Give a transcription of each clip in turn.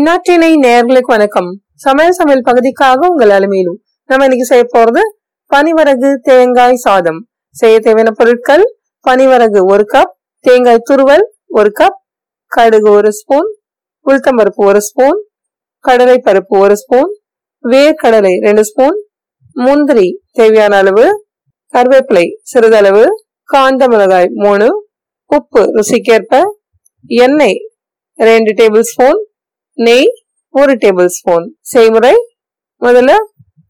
நாட்டினை நேர்களுக்கு வணக்கம். சமையல் சமையல் பகுதிக்காக உங்கள் அலுமையிலும் நம்ம இன்னைக்கு செய்ய போறது பனிவரகு தேங்காய் சாதம். செய்ய தேவையான பொருட்கள் பனிவரகு ஒரு கப் தேங்காய் துருவல் ஒரு கப் கடுகு ஒரு ஸ்பூன் உளுத்தம்பருப்பு ஒரு ஸ்பூன் கடலை பருப்பு ஒரு ஸ்பூன் வேர்க்கடலை ரெண்டு ஸ்பூன் முந்திரி தேவையான அளவு கருவேப்பிலை சிறிதளவு காந்த மிளகாய் மூணு உப்பு ருசிக்கேற்ப எண்ணெய் ரெண்டு டேபிள் ஸ்பூன் நெய் ஒரு டேபிள் ஸ்பூன் செய்முறை. முதல்ல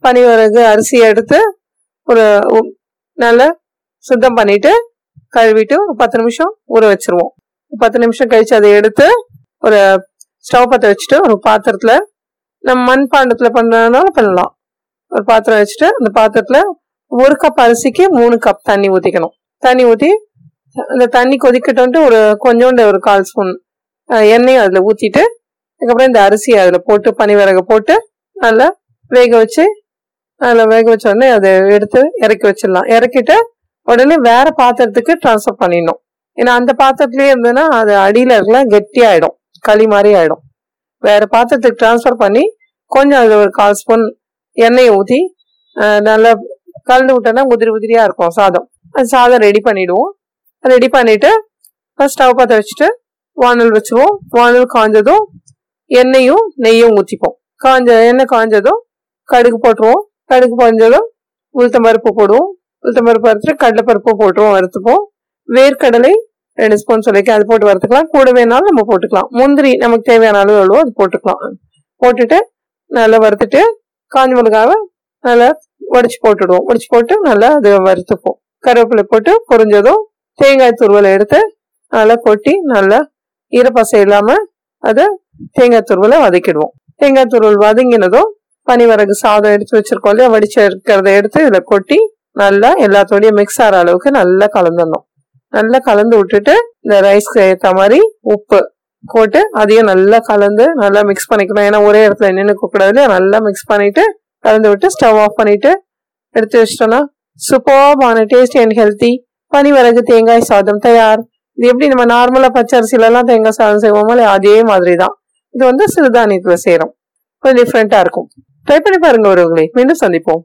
பனிவரகு அரிசி எடுத்து ஒரு நல்லா சுத்தம் பண்ணிட்டு கழுவிட்டு ஒரு பத்து நிமிஷம் ஊற வச்சிருவோம். பத்து நிமிஷம் கழிச்சு அதை எடுத்து ஒரு ஸ்டவ் பற்ற வச்சுட்டு ஒரு பாத்திரத்தில் நம்ம மண் பாண்டத்துல பண்ணலாம் ஒரு பாத்திரம் வச்சுட்டு அந்த பாத்திரத்தில் ஒரு கப் அரிசிக்கு மூணு கப் தண்ணி ஊற்றிக்கணும் தண்ணி ஊற்றி அந்த தண்ணி கொதிக்கட்டும்ட்டு ஒரு கொஞ்சோண்டு ஒரு கால் ஸ்பூன் எண்ணெயும் அதில் ஊற்றிட்டு அதுக்கப்புறம் இந்த அரிசியை அதில் போட்டு பனிவிறகு போட்டு நல்லா வேக வச்சு அதில் வேக வச்ச உடனே அதை எடுத்து இறக்கி வச்சிடலாம். இறக்கிட்டு உடனே வேற பாத்திரத்துக்கு ட்ரான்ஸ்ஃபர் பண்ணிடணும். ஏன்னா அந்த பாத்திரத்துலேயே இருந்ததுன்னா அது அடியில் இருக்கலாம் கெட்டியாயிடும். களி மாதிரி ஆயிடும். வேற பாத்திரத்துக்கு ட்ரான்ஸ்ஃபர் பண்ணி கொஞ்சம் அதில் ஒரு கால் ஸ்பூன் எண்ணெயை ஊற்றி நல்லா கலந்து விட்டோன்னா உதிரி உதிரியாக இருக்கும் சாதம். அந்த சாதம் ரெடி பண்ணிவிடுவோம் ரெடி பண்ணிட்டு ஸ்டவ் பற்ற வச்சுட்டு வானல் வச்சுருவோம். வானல் காஞ்சதும் எண்ணெயும் நெய்யும் ஊற்றிப்போம் காஞ்ச எண்ணெய் காஞ்சதும் கடுகு போட்டுருவோம். கடுகு பாஞ்சதும் உளுத்தம் பருப்பு போடுவோம். உளுத்தம் பருப்பு வறுத்துட்டு கடலைப்பருப்பு போட்டுருவோம் வறுத்துப்போம். வேர்க்கடலை ரெண்டு ஸ்பூன் சொல்லிக்க அது போட்டு வறுத்துக்கலாம். கூட வேணாலும் நம்ம போட்டுக்கலாம். முந்திரி நமக்கு தேவையான அளவு எவ்வளோ அது போட்டுக்கலாம். போட்டுட்டு நல்லா வறுத்துட்டு காஞ்ச மிளகாவை நல்லா உடச்சி போட்டுடுவோம். உடச்சி போட்டு நல்லா அது வறுத்துப்போம். கருவேப்பிலை போட்டு பொறிஞ்சதும் தேங்காய் துருவலை எடுத்து நல்லா கொட்டி நல்லா ஈரப்பசை இல்லாமல் அதை தேங்காய் துருவலை வதக்கிடுவோம். தேங்காய் துருவல் வதங்கினதும் பனிவரகு சாதம் எடுத்து வச்சிருக்கோம் இல்லையா? வடிச்சு இருக்கிறத எடுத்து இதில் கொட்டி நல்லா எல்லாத்தோடையும் மிக்ஸ் ஆகிற அளவுக்கு நல்லா கலந்துடணும். நல்லா கலந்து விட்டுட்டு இந்த ரைஸ்க்கு ஏற்ற மாதிரி உப்பு போட்டு அதையும் நல்லா கலந்து நல்லா மிக்ஸ் பண்ணிக்கணும். ஏன்னா ஒரே இடத்துல நின்று கூடாது இல்லையா? நல்லா மிக்ஸ் பண்ணிட்டு கலந்து விட்டு ஸ்டவ் ஆஃப் பண்ணிட்டு எடுத்து வச்சிட்டோம்னா சூப்பர்பான டேஸ்டி அண்ட் ஹெல்த்தி பனிவரகு தேங்காய் சாதம் தயார். இது எப்படி நம்ம நார்மலாக பச்சை தேங்காய் சாதம் செய்வோமோ அதே மாதிரி தான் இது வந்து சிறுதானியத்துல செய்யறோம் கொஞ்சம் டிஃப்ரெண்ட்டாக இருக்கும். ட்ரை பண்ணி பாருங்க ஒருவங்களே. மீண்டும் சந்திப்போம்.